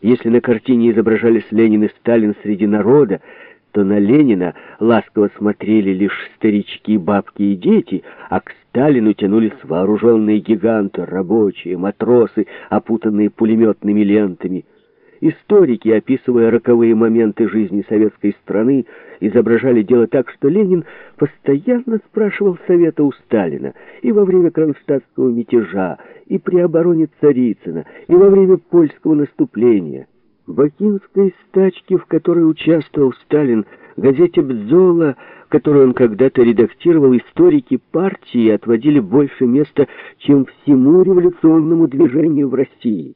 Если на картине изображались Ленин и Сталин среди народа, то на Ленина ласково смотрели лишь старички, бабки и дети, а к Сталину тянулись вооруженные гиганты, рабочие, матросы, опутанные пулеметными лентами. Историки, описывая роковые моменты жизни советской страны, изображали дело так, что Ленин постоянно спрашивал совета у Сталина и во время кронштадтского мятежа, и при обороне Царицына, и во время польского наступления. Бакинской стачке, в которой участвовал Сталин, газете «Бдзола», которую он когда-то редактировал, историки партии отводили больше места, чем всему революционному движению в России.